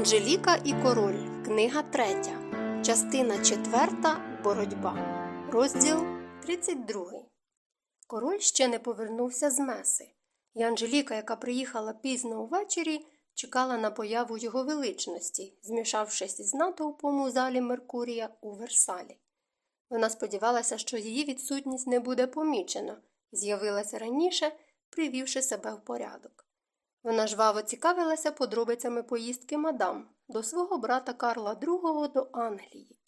Анжеліка і Король. Книга 3. Частина 4. Боротьба. Розділ 32. Король ще не повернувся з меси. І Анжеліка, яка приїхала пізно увечері, чекала на появу його величності, змішавшись із натовпом у залі Меркурія у Версалі. Вона сподівалася, що її відсутність не буде помічена, з'явилася раніше, привівши себе в порядок. Вона жваво цікавилася подробицями поїздки мадам до свого брата Карла II до Англії.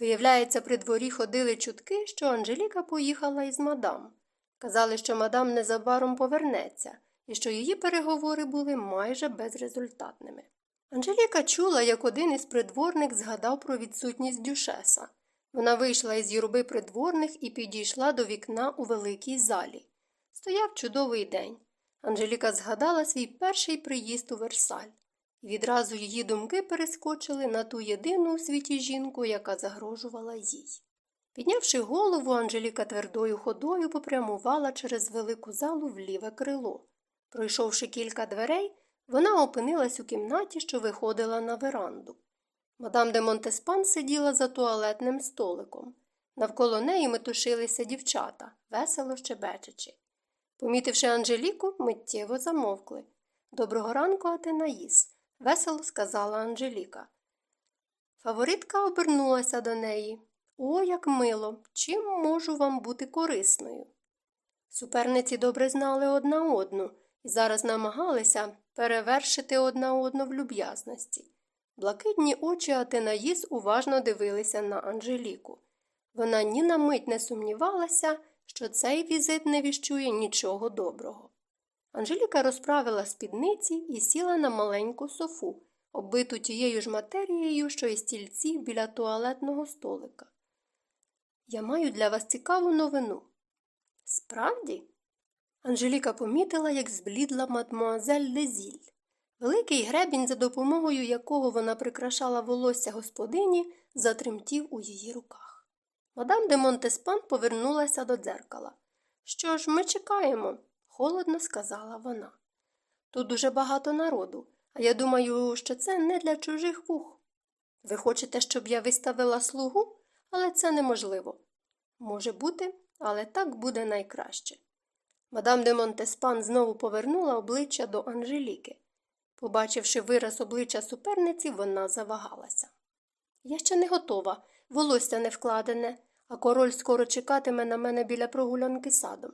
Виявляється, при дворі ходили чутки, що Анжеліка поїхала із мадам. Казали, що мадам незабаром повернеться і що її переговори були майже безрезультатними. Анжеліка чула, як один із придворних згадав про відсутність дюшеса. Вона вийшла із юрби придворних і підійшла до вікна у великій залі. Стояв чудовий день. Анжеліка згадала свій перший приїзд у Версаль, і відразу її думки перескочили на ту єдину у світі жінку, яка загрожувала їй. Піднявши голову, Анжеліка твердою ходою попрямувала через велику залу в ліве крило. Пройшовши кілька дверей, вона опинилась у кімнаті, що виходила на веранду. Мадам де Монтеспан сиділа за туалетним столиком. Навколо неї метушилися дівчата, весело щебечучи. Помітивши Анжеліку, миттєво замовкли. Доброго ранку, Атенаїс, весело сказала Анжеліка. Фаворитка обернулася до неї. О, як мило! Чим можу вам бути корисною? Суперниці добре знали одна одну і зараз намагалися перевершити одна одну в люб'язності. Блакитні очі Атенаїс уважно дивилися на Анжеліку. Вона ні на мить не сумнівалася, що цей візит не віщує нічого доброго. Анжеліка розправила спідниці і сіла на маленьку софу, оббиту тією ж матерією, що й стільці біля туалетного столика. Я маю для вас цікаву новину. Справді? Анжеліка помітила, як зблідла мадмуазель Лезіль. Великий гребінь, за допомогою якого вона прикрашала волосся господині, затремтів у її руках. Мадам де Монтеспан повернулася до дзеркала. Що ж, ми чекаємо, холодно сказала вона. Тут дуже багато народу, а я думаю, що це не для чужих вух. Ви хочете, щоб я виставила слугу, але це неможливо. Може бути, але так буде найкраще. Мадам де Монтеспан знову повернула обличчя до Анжеліки. Побачивши вираз обличчя суперниці, вона завагалася. Я ще не готова, волосся не вкладене, а король скоро чекатиме на мене біля прогулянки садом.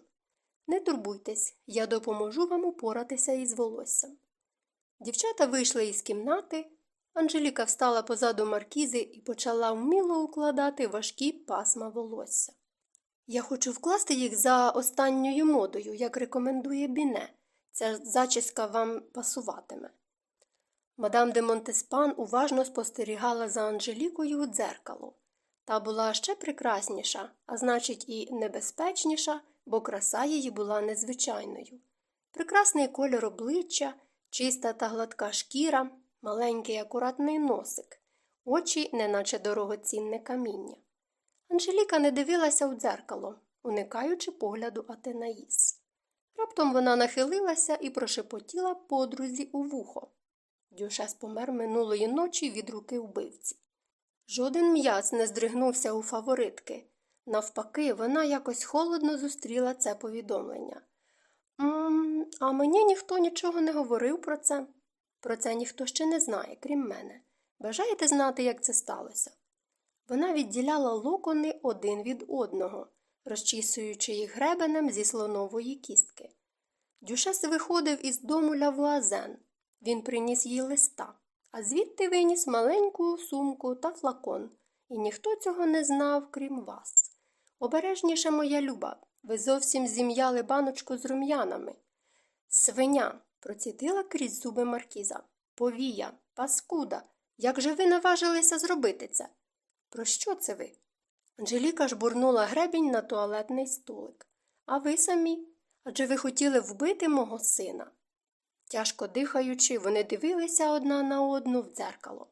Не турбуйтесь, я допоможу вам упоратися із волоссям. Дівчата вийшли із кімнати. Анжеліка встала позаду маркізи і почала вміло укладати важкі пасма волосся. Я хочу вкласти їх за останньою модою, як рекомендує Біне. Ця зачіска вам пасуватиме. Мадам де Монтеспан уважно спостерігала за Анжелікою у дзеркало. Та була ще прекрасніша, а значить, і небезпечніша, бо краса її була незвичайною. Прекрасний кольор обличчя, чиста та гладка шкіра, маленький акуратний носик, очі, неначе дорогоцінне каміння. Анжеліка не дивилася у дзеркало, уникаючи погляду Атенаїс. Раптом вона нахилилася і прошепотіла подрузі у вухо. Дюшес помер минулої ночі від руки вбивці. Жоден м'яз не здригнувся у фаворитки. Навпаки, вона якось холодно зустріла це повідомлення. «М а мені ніхто нічого не говорив про це. Про це ніхто ще не знає, крім мене. Бажаєте знати, як це сталося? Вона відділяла локони один від одного, розчісуючи їх гребенем зі слонової кістки. Дюшес виходив із дому Лавуазен. Він приніс їй листа а звідти виніс маленьку сумку та флакон, і ніхто цього не знав, крім вас. Обережніше, моя люба, ви зовсім зім'яли баночку з рум'янами. Свиня, процідила крізь зуби маркіза. Повія, паскуда. Як же ви наважилися зробити це? Про що це ви? Анжеліка жбурнула гребінь на туалетний столик. А ви самі? Адже ви хотіли вбити мого сина. Тяжко дихаючи, вони дивилися одна на одну в дзеркало.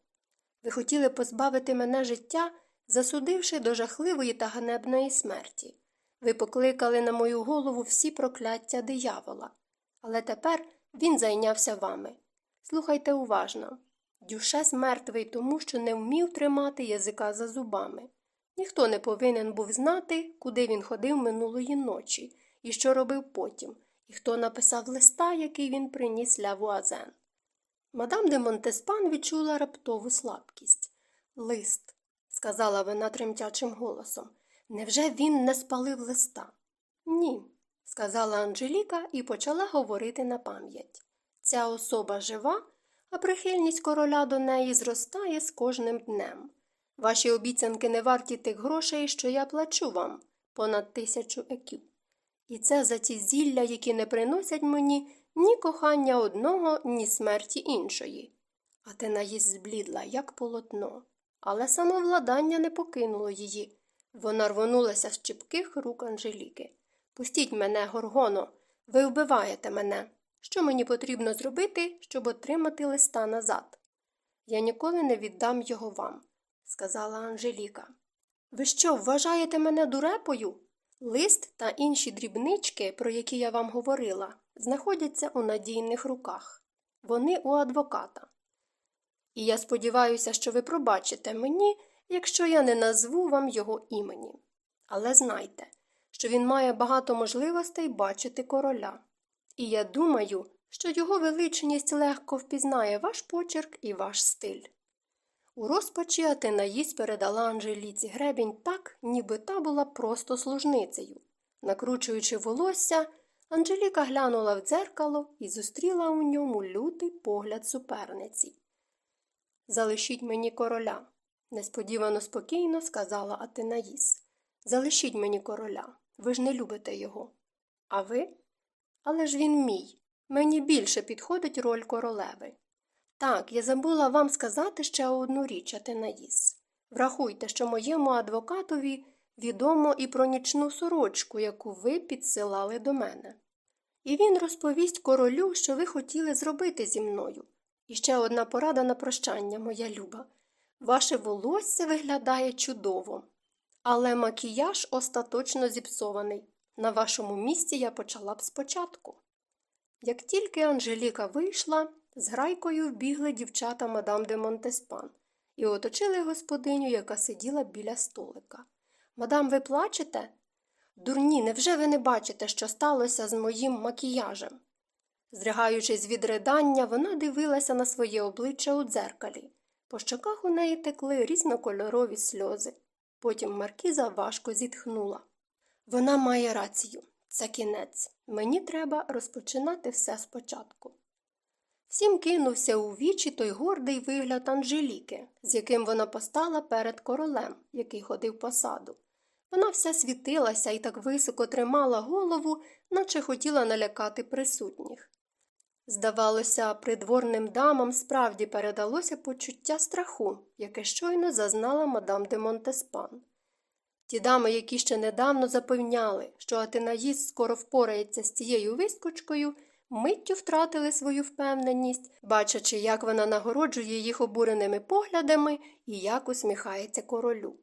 Ви хотіли позбавити мене життя, засудивши до жахливої та ганебної смерті. Ви покликали на мою голову всі прокляття диявола. Але тепер він зайнявся вами. Слухайте уважно. Дюшес мертвий тому, що не вмів тримати язика за зубами. Ніхто не повинен був знати, куди він ходив минулої ночі і що робив потім, і хто написав листа, який він приніс ля Вуазен. Мадам де Монтеспан відчула раптову слабкість. Лист, сказала вона тремтячим голосом. Невже він не спалив листа? Ні, сказала Анжеліка і почала говорити на пам'ять. Ця особа жива, а прихильність короля до неї зростає з кожним днем. Ваші обіцянки не варті тих грошей, що я плачу вам понад тисячу екю. І це за ті зілля, які не приносять мені ні кохання одного, ні смерті іншої. А зблідла, як полотно, але самовладання не покинуло її. Вона рвонулася з чіпких рук Анжеліки. Пустіть мене, горгоно, ви вбиваєте мене. Що мені потрібно зробити, щоб отримати листа назад? Я ніколи не віддам його вам, сказала Анжеліка. Ви що, вважаєте мене дурепою? Лист та інші дрібнички, про які я вам говорила, знаходяться у надійних руках. Вони у адвоката. І я сподіваюся, що ви пробачите мені, якщо я не назву вам його імені. Але знайте, що він має багато можливостей бачити короля. І я думаю, що його величність легко впізнає ваш почерк і ваш стиль. У розпачі Атенаїс передала Анжеліці гребінь так, ніби та була просто служницею. Накручуючи волосся, Анжеліка глянула в дзеркало і зустріла у ньому лютий погляд суперниці. Залишіть мені короля, несподівано спокійно сказала Атенаїс. Залишіть мені короля. Ви ж не любите його. А ви? Але ж він мій. Мені більше підходить роль королеви. Так, я забула вам сказати ще одну річ, Атенаїс. Врахуйте, що моєму адвокатові відомо і про нічну сорочку, яку ви підсилали до мене. І він розповість королю, що ви хотіли зробити зі мною. І ще одна порада на прощання, моя люба. Ваше волосся виглядає чудово, але макіяж остаточно зіпсований. На вашому місці я почала б спочатку. Як тільки Анжеліка вийшла, з грайкою вбігли дівчата мадам де Монтеспан і оточили господиню, яка сиділа біля столика. Мадам, ви плачете? Дурні, невже ви не бачите, що сталося з моїм макіяжем? Зригаючись від ридання, вона дивилася на своє обличчя у дзеркалі. По щоках у неї текли різнокольорові сльози. Потім Маркіза важко зітхнула. Вона має рацію. Це кінець. Мені треба розпочинати все спочатку. Всім кинувся у вічі той гордий вигляд Анжеліки, з яким вона постала перед королем, який ходив по саду. Вона вся світилася і так високо тримала голову, наче хотіла налякати присутніх. Здавалося, придворним дамам справді передалося почуття страху, яке щойно зазнала мадам де Монтеспан. Ті дами, які ще недавно запевняли, що Атенаїс скоро впорається з цією вискочкою, миттю втратили свою впевненість, бачачи, як вона нагороджує їх обуреними поглядами і як усміхається королю.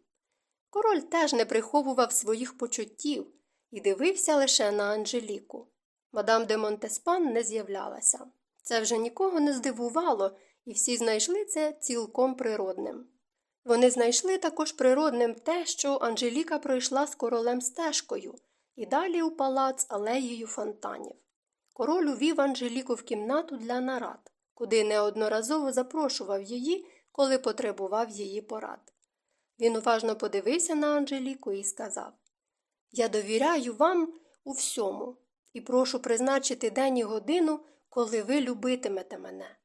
Король теж не приховував своїх почуттів і дивився лише на Анжеліку. Мадам де Монтеспан не з'являлася. Це вже нікого не здивувало, і всі знайшли це цілком природним. Вони знайшли також природним те, що Анжеліка пройшла з королем стежкою і далі у палац алеєю фонтанів. Король увів Анжеліку в кімнату для нарад, куди неодноразово запрошував її, коли потребував її порад. Він уважно подивився на Анжеліку і сказав Я довіряю вам у всьому і прошу призначити день і годину, коли ви любитимете мене.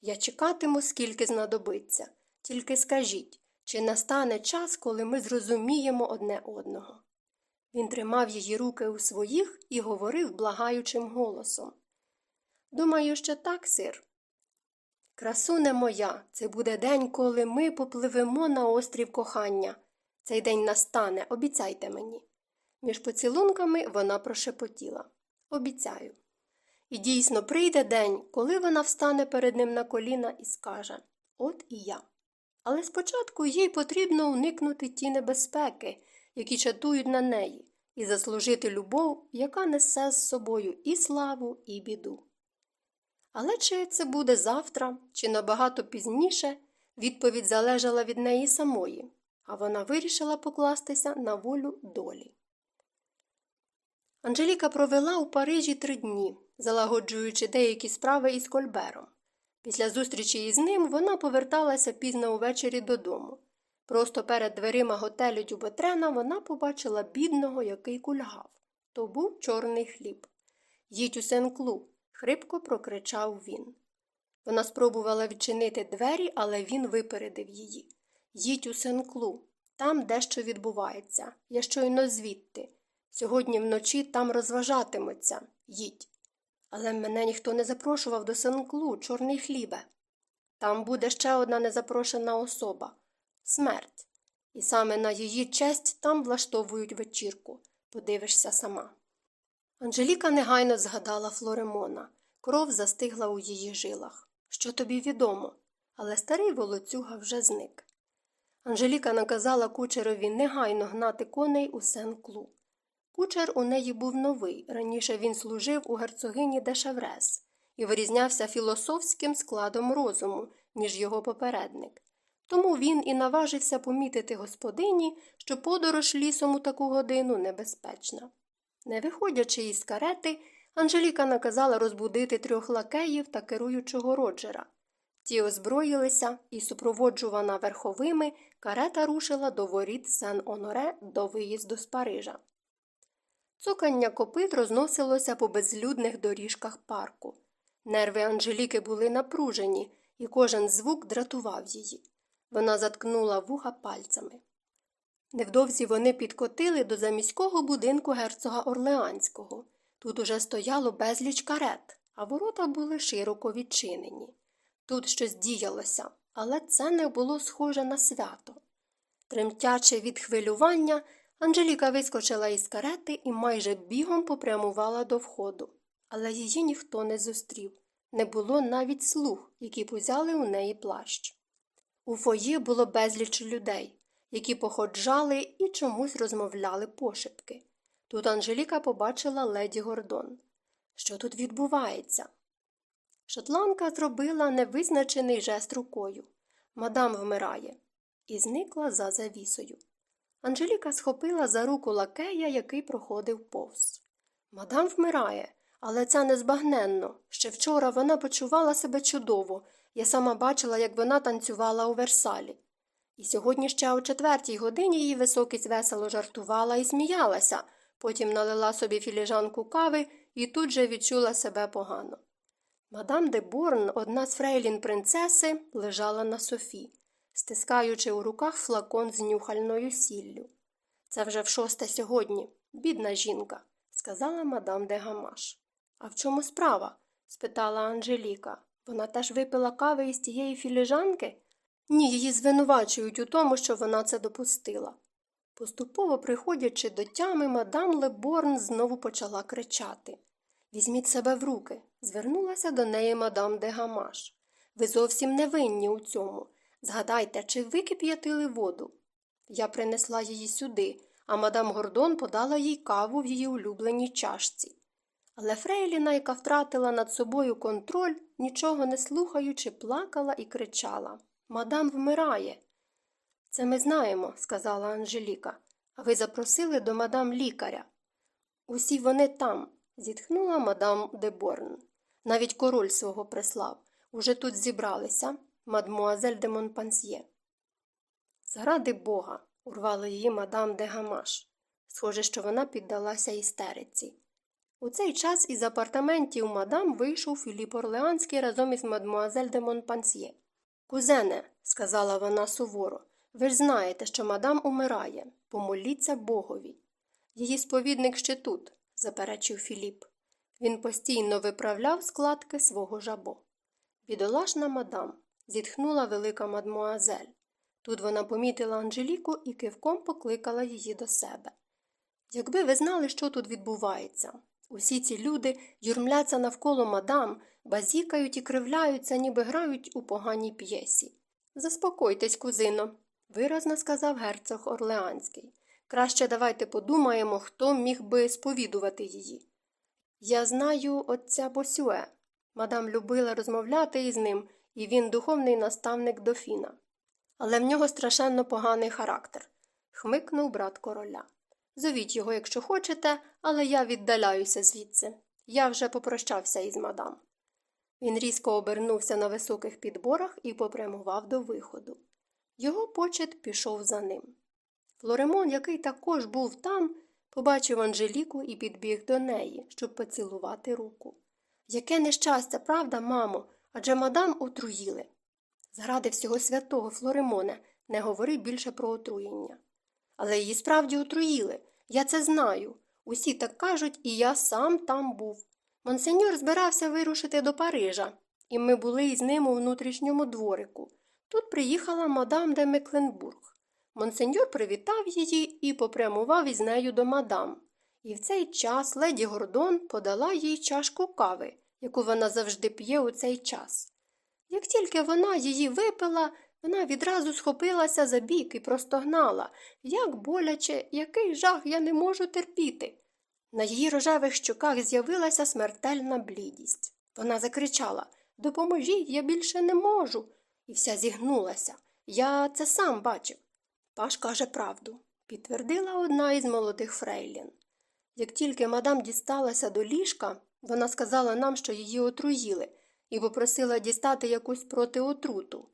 Я чекатиму, скільки знадобиться. Тільки скажіть, чи настане час, коли ми зрозуміємо одне одного. Він тримав її руки у своїх і говорив благаючим голосом. Думаю, що так, сир. Красуне моя, це буде день, коли ми попливемо на острів кохання. Цей день настане, обіцяйте мені. Між поцілунками вона прошепотіла. Обіцяю. І дійсно прийде день, коли вона встане перед ним на коліна і скаже От і я. Але спочатку їй потрібно уникнути ті небезпеки, які чатують на неї, і заслужити любов, яка несе з собою і славу, і біду. Але чи це буде завтра, чи набагато пізніше, відповідь залежала від неї самої, а вона вирішила покластися на волю долі. Анжеліка провела у Парижі три дні, залагоджуючи деякі справи із Кольбером. Після зустрічі із ним вона поверталася пізно увечері додому. Просто перед дверима готелю Дюбетрена вона побачила бідного, який кульгав. То був чорний хліб. Їдь у Сен-Клу, хрипко прокричав він. Вона спробувала відчинити двері, але він випередив її. Їдь у Сен-Клу, там дещо відбувається. Я щойно звідти. Сьогодні вночі там розважатимуться. Їдь. Але мене ніхто не запрошував до Сен-Клу, чорний хлібе. Там буде ще одна незапрошена особа смерть. І саме на її честь там влаштовують вечірку. Подивишся сама. Анжеліка негайно згадала Флоремона. Кров застигла у її жилах. Що тобі відомо? Але старий волоцюга вже зник. Анжеліка наказала кучерові негайно гнати коней у Сен-Клу. Кучер у неї був новий. Раніше він служив у герцогині де Шеврес і вирізнявся філософським складом розуму, ніж його попередник. Тому він і наважився помітити господині, що подорож лісом у таку годину небезпечна. Не виходячи із карети, Анжеліка наказала розбудити трьох лакеїв та керуючого роджера. Ті озброїлися і, супроводжувана верховими, карета рушила до воріт Сен Оноре до виїзду з Парижа. Цокання копит розносилося по безлюдних доріжках парку. Нерви Анжеліки були напружені, і кожен звук дратував її. Вона заткнула вуха пальцями. Невдовзі вони підкотили до заміського будинку герцога Орлеанського. Тут уже стояло безліч карет, а ворота були широко відчинені. Тут щось діялося, але це не було схоже на свято. Тремтячи від хвилювання, Анжеліка вискочила із карети і майже бігом попрямувала до входу. Але її ніхто не зустрів. Не було навіть слуг, які позяли у неї плащ. У фої було безліч людей, які походжали і чомусь розмовляли пошепки. Тут Анжеліка побачила леді Гордон. Що тут відбувається? Шотландка зробила невизначений жест рукою. Мадам вмирає, і зникла за завісою. Анжеліка схопила за руку лакея, який проходив повз. Мадам вмирає, але це незбагненно. Ще вчора вона почувала себе чудово. Я сама бачила, як вона танцювала у Версалі. І сьогодні ще о четвертій годині її високість весело жартувала і сміялася, потім налила собі філіжанку кави і тут же відчула себе погано. Мадам де Борн, одна з фрейлін принцеси, лежала на софі, стискаючи у руках флакон з нюхальною сіллю. Це вже в шосте сьогодні, бідна жінка, сказала мадам де Гамаш. А в чому справа? спитала Анжеліка. Вона теж випила кави із тієї філіжанки? Ні, її звинувачують у тому, що вона це допустила. Поступово приходячи до тями, мадам Леборн знову почала кричати. Візьміть себе в руки, звернулася до неї мадам де Гамаш. Ви зовсім не винні у цьому. Згадайте, чи ви кип'ятили воду? Я принесла її сюди, а мадам Гордон подала їй каву в її улюбленій чашці. Але Фрейліна, яка втратила над собою контроль, нічого не слухаючи, плакала і кричала Мадам вмирає. Це ми знаємо, сказала Анжеліка. А ви запросили до мадам лікаря. Усі вони там, зітхнула мадам Деборн. Навіть король свого прислав. Уже тут зібралися, мадмуазель де Монпансьє. Заради бога, урвала її мадам де Гамаш. Схоже, що вона піддалася істериці. У цей час із апартаментів мадам вийшов Філіп Орлеанський разом із мадмуазель де Монпансьє. Кузене, сказала вона суворо, ви ж знаєте, що мадам умирає. Помоліться богові. Її сповідник ще тут, заперечив Філіп. Він постійно виправляв складки свого жабо. Бідолашна мадам, зітхнула велика мадмуазель. Тут вона помітила Анжеліку і кивком покликала її до себе. Якби ви знали, що тут відбувається, усі ці люди юрмляться навколо мадам, базікають і кривляються, ніби грають у поганій п'єсі. Заспокойтесь, кузино, виразно сказав герцог Орлеанський. Краще давайте подумаємо, хто міг би сповідувати її. Я знаю отця Босюе. Мадам любила розмовляти із ним, і він духовний наставник дофіна. Але в нього страшенно поганий характер, хмикнув брат короля. Зовіть його, якщо хочете, але я віддаляюся звідси. Я вже попрощався із мадам. Він різко обернувся на високих підборах і попрямував до виходу. Його почет пішов за ним. Флоремон, який також був там, побачив Анжеліку і підбіг до неї, щоб поцілувати руку. Яке нещастя, правда, мамо, адже мадам отруїли. Заради всього святого, Флоремоне, не говори більше про отруєння. Але її справді отруїли. Я це знаю. Усі так кажуть, і я сам там був. Монсеньор збирався вирушити до Парижа, і ми були із ним у внутрішньому дворику. Тут приїхала мадам де Мекленбург. Монсеньор привітав її і попрямував із нею до мадам. І в цей час леді Гордон подала їй чашку кави, яку вона завжди п'є у цей час. Як тільки вона її випила, вона відразу схопилася за бік і простогнала. Як боляче, який жах я не можу терпіти. На її рожевих щоках з'явилася смертельна блідість. Вона закричала Допоможіть, я більше не можу. І вся зігнулася. Я це сам бачив. Паш каже правду, підтвердила одна із молодих фрейлін. Як тільки мадам дісталася до ліжка, вона сказала нам, що її отруїли, і попросила дістати якусь протиотруту.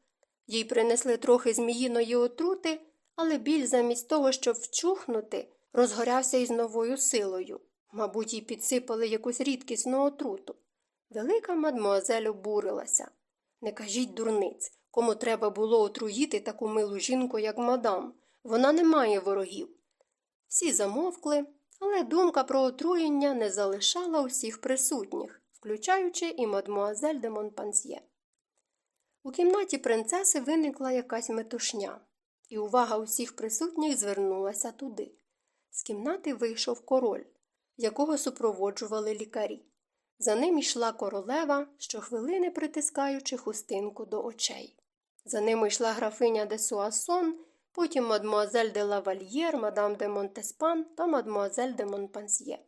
Їй принесли трохи зміїної отрути, але біль замість того, щоб вчухнути, розгорявся із новою силою. Мабуть, їй підсипали якусь рідкісну отруту. Велика мадмуазель обурилася. Не кажіть дурниць, кому треба було отруїти таку милу жінку, як мадам. Вона не має ворогів. Всі замовкли, але думка про отруєння не залишала усіх присутніх, включаючи і мадмуазель де Монпансьє. У кімнаті принцеси виникла якась метушня, і увага усіх присутніх звернулася туди. З кімнати вийшов король, якого супроводжували лікарі. За ним йшла королева, щохвилини притискаючи хустинку до очей. За ними йшла графиня де Суасон, потім мадмуазель де Лавальєр, мадам де Монтеспан та мадмуазель де Монпансьє.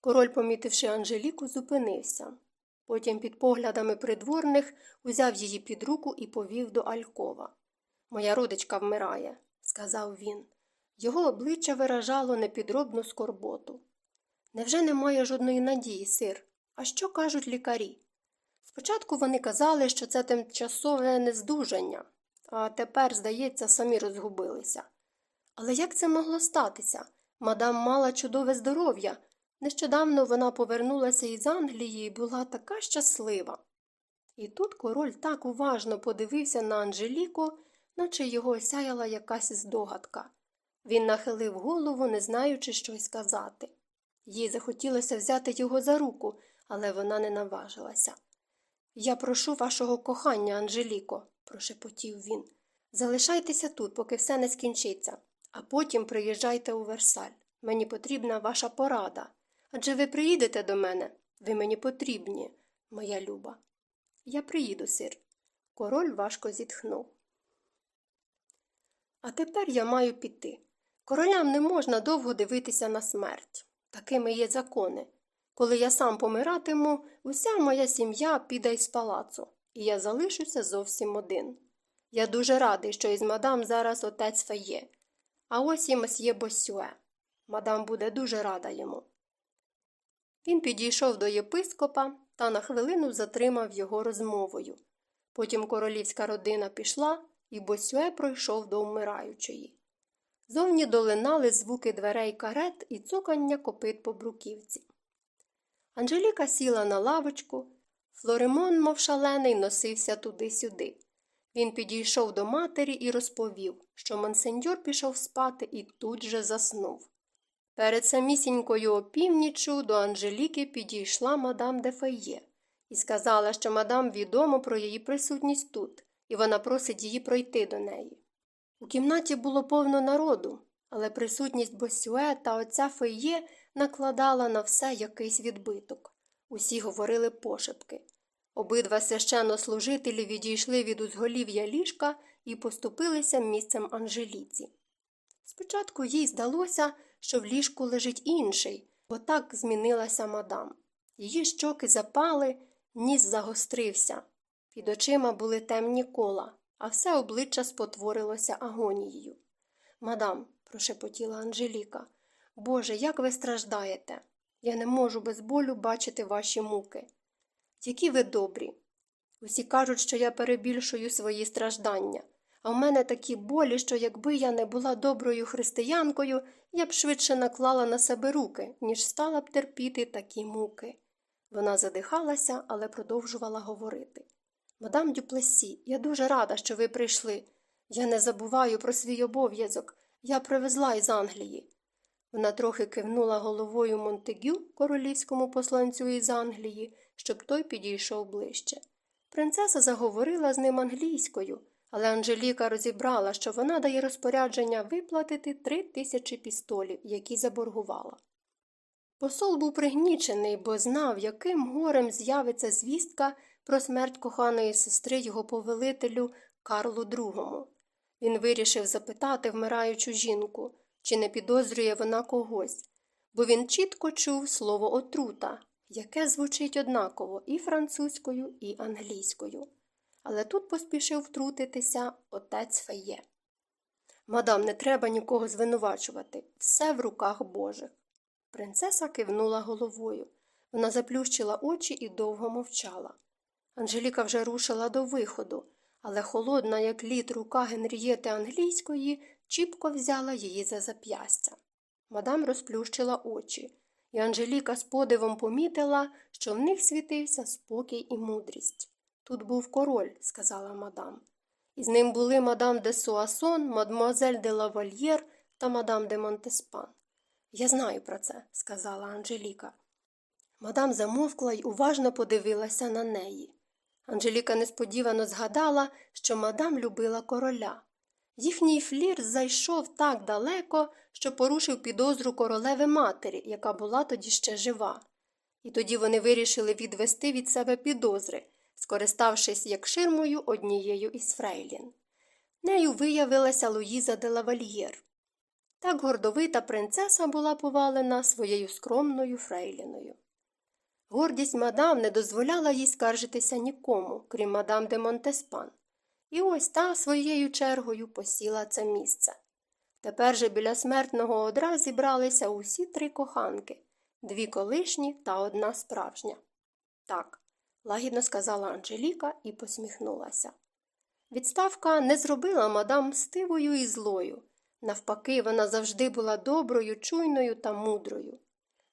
Король, помітивши Анжеліку, зупинився. Потім під поглядами придворних узяв її під руку і повів до Алькова. Моя родичка вмирає, сказав він. Його обличчя виражало непідробну скорботу. Невже немає жодної надії, сир? А що кажуть лікарі? Спочатку вони казали, що це тимчасове нездужання, а тепер, здається, самі розгубилися. Але як це могло статися? Мадам мала чудове здоров'я. Нещодавно вона повернулася із Англії і була така щаслива. І тут король так уважно подивився на Анжеліку, наче його осяяла якась здогадка. Він нахилив голову, не знаючи, що й сказати. Їй захотілося взяти його за руку, але вона не наважилася. Я прошу вашого кохання, Анжеліко, прошепотів він. Залишайтеся тут, поки все не скінчиться, а потім приїжджайте у Версаль. Мені потрібна ваша порада. Адже ви приїдете до мене. Ви мені потрібні, моя люба. Я приїду, сир. Король важко зітхнув. А тепер я маю піти. Королям не можна довго дивитися на смерть. Такими є закони. Коли я сам помиратиму, уся моя сім'я піде із палацу, і я залишуся зовсім один. Я дуже радий, що із мадам зараз отець Феє. А ось і месьє Босюе. Мадам буде дуже рада йому. Він підійшов до єпископа та на хвилину затримав його розмовою. Потім королівська родина пішла, і Босюе пройшов до вмираючої. Зовні долинали звуки дверей карет і цокання копит по бруківці. Анжеліка сіла на лавочку. Флоремон, мов шалений, носився туди-сюди. Він підійшов до матері і розповів, що монсеньор пішов спати і тут же заснув. Перед самісінькою опівніччю до Анжеліки підійшла мадам де Феє і сказала, що мадам відомо про її присутність тут, і вона просить її пройти до неї. У кімнаті було повно народу, але присутність Босюе та отця Феє накладала на все якийсь відбиток. Усі говорили пошепки. Обидва священнослужителі відійшли від узголів'я ліжка і поступилися місцем Анжеліці. Спочатку їй здалося, що в ліжку лежить інший, бо так змінилася мадам. Її щоки запали, ніс загострився. Під очима були темні кола, а все обличчя спотворилося агонією. Мадам, прошепотіла Анжеліка, Боже, як ви страждаєте? Я не можу без болю бачити ваші муки. Які ви добрі. Усі кажуть, що я перебільшую свої страждання, а в мене такі болі, що якби я не була доброю християнкою, я б швидше наклала на себе руки, ніж стала б терпіти такі муки. Вона задихалася, але продовжувала говорити. Мадам Дюплесі, я дуже рада, що ви прийшли. Я не забуваю про свій обов'язок. Я привезла із Англії. Вона трохи кивнула головою Монтегю, королівському посланцю із Англії, щоб той підійшов ближче. Принцеса заговорила з ним англійською, але Анжеліка розібрала, що вона дає розпорядження виплатити три тисячі пістолів, які заборгувала. Посол був пригнічений, бо знав, яким горем з'явиться звістка про смерть коханої сестри його повелителю Карлу II. Він вирішив запитати вмираючу жінку, чи не підозрює вона когось, бо він чітко чув слово отрута, яке звучить однаково і французькою, і англійською. Але тут поспішив втрутитися отець Феє. Мадам, не треба нікого звинувачувати, все в руках Божих. Принцеса кивнула головою. Вона заплющила очі і довго мовчала. Анжеліка вже рушила до виходу, але холодна, як лід, рука Генрієти англійської, чіпко взяла її за зап'ястя. Мадам розплющила очі, і Анжеліка з подивом помітила, що в них світився спокій і мудрість. Тут був король, сказала мадам. І з ним були мадам де Суасон, мадмуазель де Лавальєр та мадам де Монтеспан. Я знаю про це, сказала Анжеліка. Мадам замовкла й уважно подивилася на неї. Анжеліка несподівано згадала, що мадам любила короля. Їхній флір зайшов так далеко, що порушив підозру королеви матері, яка була тоді ще жива. І тоді вони вирішили відвести від себе підозри, скориставшись як ширмою однією із фрейлін. Нею виявилася Луїза де Лавальєр. Так гордовита принцеса була повалена своєю скромною фрейліною. Гордість мадам не дозволяла їй скаржитися нікому, крім мадам де Монтеспан. І ось та своєю чергою посіла це місце. Тепер же біля смертного одра зібралися усі три коханки дві колишні та одна справжня. Так, лагідно сказала Анжеліка і посміхнулася. Відставка не зробила мадам мстивою і злою. Навпаки, вона завжди була доброю, чуйною та мудрою.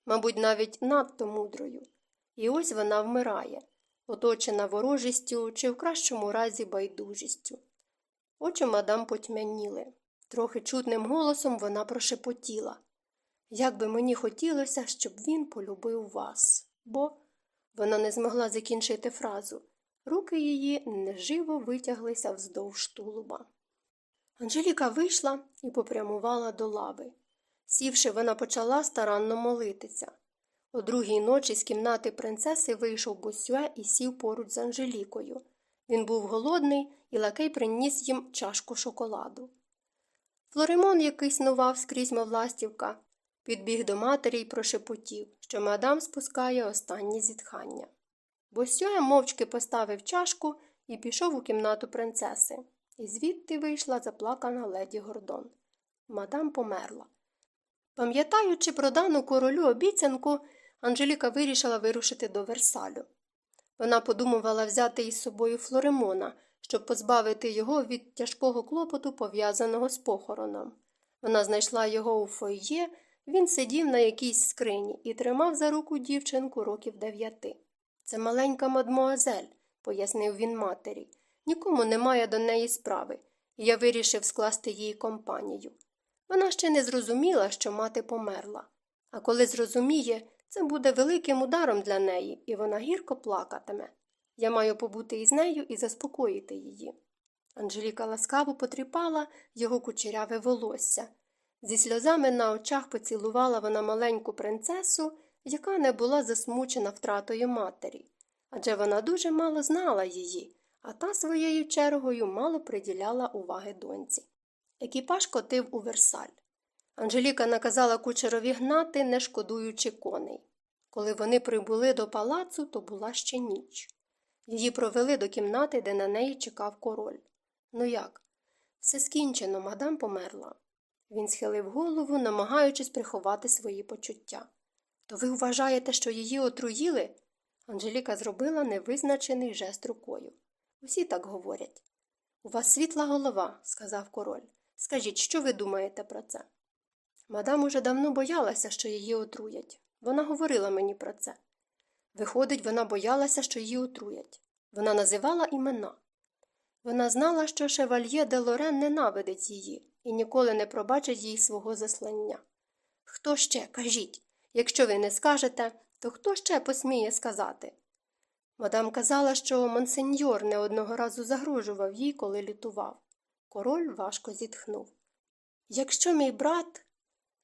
Мабуть, навіть надто мудрою. І ось вона вмирає, оточена ворожістю чи в кращому разі байдужістю. Очі мадам потьмяніли. Трохи чутним голосом вона прошепотіла. Як би мені хотілося, щоб він полюбив вас, бо вона не змогла закінчити фразу. Руки її неживо витяглися вздовж тулуба. Анжеліка вийшла і попрямувала до лави. Сівши, вона почала старанно молитися. О другій ночі з кімнати принцеси вийшов Босюе і сів поруч з Анжелікою. Він був голодний, і лакей приніс їм чашку шоколаду. Флоримон, який снував скрізь мов ластівка, підбіг до матері й прошепотів, що мадам спускає останні зітхання. Босюе мовчки поставив чашку і пішов у кімнату принцеси, і звідти вийшла заплакана леді Гордон. Мадам померла. Пам'ятаючи про дану королю обіцянку, Анжеліка вирішила вирушити до Версалю. Вона подумувала взяти із собою Флоремона, щоб позбавити його від тяжкого клопоту, пов'язаного з похороном. Вона знайшла його у фойє, він сидів на якійсь скрині і тримав за руку дівчинку років дев'яти. Це маленька мадмуазель, пояснив він матері. Нікому немає до неї справи, і я вирішив скласти їй компанію. Вона ще не зрозуміла, що мати померла. А коли зрозуміє, це буде великим ударом для неї, і вона гірко плакатиме. Я маю побути із нею і заспокоїти її. Анжеліка ласкаво потріпала його кучеряве волосся. Зі сльозами на очах поцілувала вона маленьку принцесу, яка не була засмучена втратою матері. Адже вона дуже мало знала її, а та своєю чергою мало приділяла уваги доньці. Екіпаж котив у Версаль. Анжеліка наказала кучерові гнати, не шкодуючи коней. Коли вони прибули до палацу, то була ще ніч. Її провели до кімнати, де на неї чекав король. Ну як? Все скінчено, мадам померла. Він схилив голову, намагаючись приховати свої почуття. То ви вважаєте, що її отруїли? Анжеліка зробила невизначений жест рукою. Усі так говорять. У вас світла голова, сказав король. Скажіть, що ви думаєте про це? Мадам уже давно боялася, що її отруять. Вона говорила мені про це. Виходить, вона боялася, що її отруять. Вона називала імена. Вона знала, що шевальє де Лорен ненавидить її і ніколи не пробачить їй свого заслання. Хто ще, кажіть, якщо ви не скажете, то хто ще посміє сказати? Мадам казала, що монсеньор не одного разу загрожував їй, коли лютував. Король важко зітхнув. Якщо мій брат.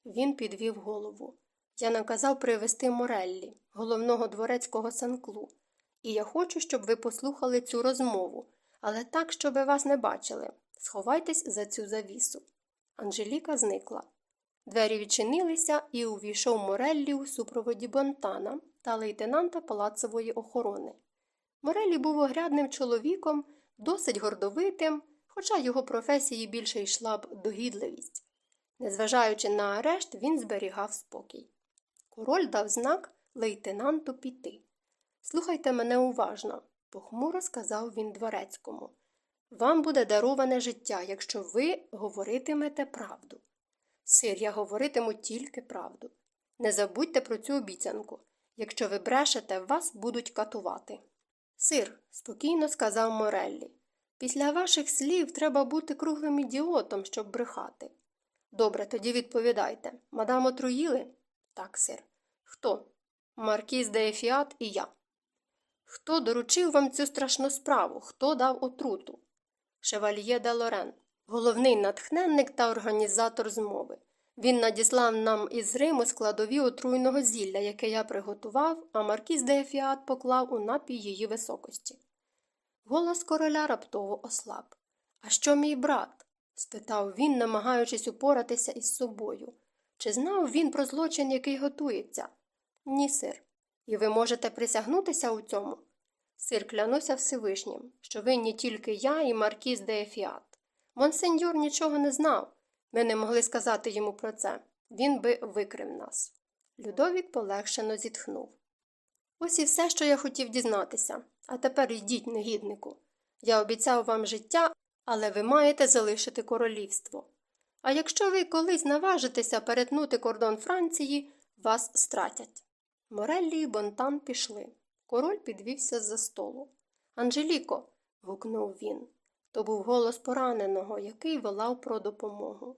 Він підвів голову. Я наказав привезти Мореллі, головного дворецького санклу, і я хочу, щоб ви послухали цю розмову, але так, щоб вас не бачили. Сховайтесь за цю завісу. Анжеліка зникла. Двері відчинилися і увійшов Мореллі у супроводі Бонтана та лейтенанта палацової охорони. Мореллі був огрядним чоловіком, досить гордовитим, хоча його професії більше йшла б догідливість. Незважаючи на арешт, він зберігав спокій. Король дав знак лейтенанту піти. Слухайте мене уважно, похмуро сказав він дворецькому. Вам буде дароване життя, якщо ви говоритимете правду. Сир, я говоритиму тільки правду. Не забудьте про цю обіцянку. Якщо ви брешете, вас будуть катувати. Сир, спокійно сказав Мореллі. Після ваших слів треба бути круглим ідіотом, щоб брехати. Добре, тоді відповідайте. Мадам отруїли? Так, сир. Хто? Маркіз де Ефіат і я. Хто доручив вам цю страшну справу? Хто дав отруту? Шевальє де Лорен, головний натхненник та організатор змови. Він надіслав нам із Риму складові отруйного зілля, яке я приготував, а маркіз де Ефіат поклав у напій її високості. Голос короля раптово ослаб. А що мій брат? спитав він, намагаючись упоратися із собою. Чи знав він про злочин, який готується? Ні, сир. І ви можете присягнутися у цьому? Сир клянуся Всевишнім, що винні тільки я і маркіз де Ефіат. Монсеньор нічого не знав. Ми не могли сказати йому про це. Він би викрив нас. Людовік полегшено зітхнув. Ось і все, що я хотів дізнатися. А тепер йдіть, негіднику. Я обіцяв вам життя, але ви маєте залишити королівство. А якщо ви колись наважитеся перетнути кордон Франції, вас стратять. Мореллі і Бонтан пішли. Король підвівся з-за столу. Анжеліко. гукнув він. То був голос пораненого, який волав про допомогу.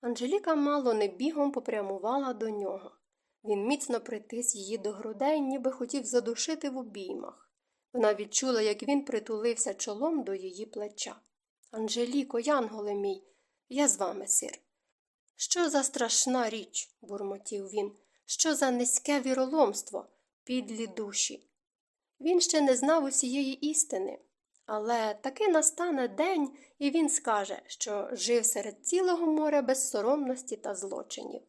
Анжеліка мало не бігом попрямувала до нього. Він міцно притис її до грудей, ніби хотів задушити в обіймах. Вона відчула, як він притулився чолом до її плеча. Анжеліко, янголе мій, я з вами, сир. Що за страшна річ, бурмотів він, що за низьке віроломство, підлі душі. Він ще не знав усієї істини, але таки настане день, і він скаже, що жив серед цілого моря безсоромності та злочинів.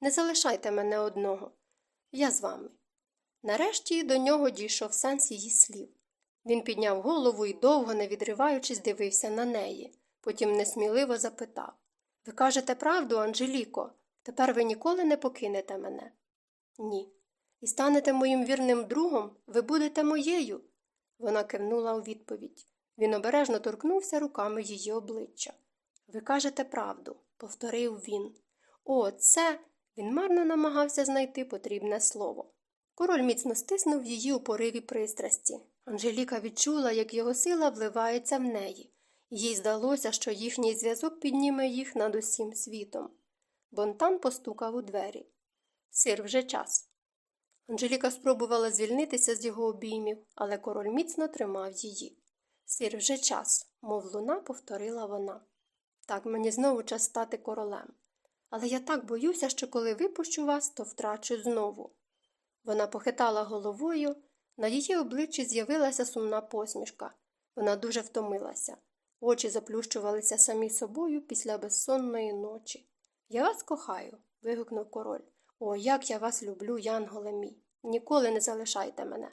Не залишайте мене одного. Я з вами. Нарешті до нього дійшов сенс її слів. Він підняв голову і довго, не відриваючись, дивився на неї. Потім несміливо запитав Ви кажете правду, Анжеліко, тепер ви ніколи не покинете мене? Ні. І станете моїм вірним другом, ви будете моєю. Вона кивнула у відповідь. Він обережно торкнувся руками її обличчя. Ви кажете правду, повторив він. О, це. Він марно намагався знайти потрібне слово. Король міцно стиснув її у пориві пристрасті. Анжеліка відчула, як його сила вливається в неї. Їй здалося, що їхній зв'язок підніме їх над усім світом. Бонтан постукав у двері. Сир вже час. Анжеліка спробувала звільнитися з його обіймів, але король міцно тримав її. Сир вже час, мов луна, повторила вона. Так мені знову час стати королем. Але я так боюся, що коли випущу вас, то втрачу знову. Вона похитала головою, на її обличчі з'явилася сумна посмішка. Вона дуже втомилася. Очі заплющувалися самі собою після безсонної ночі. Я вас кохаю. вигукнув король. О, як я вас люблю, Янголе мій. Ніколи не залишайте мене.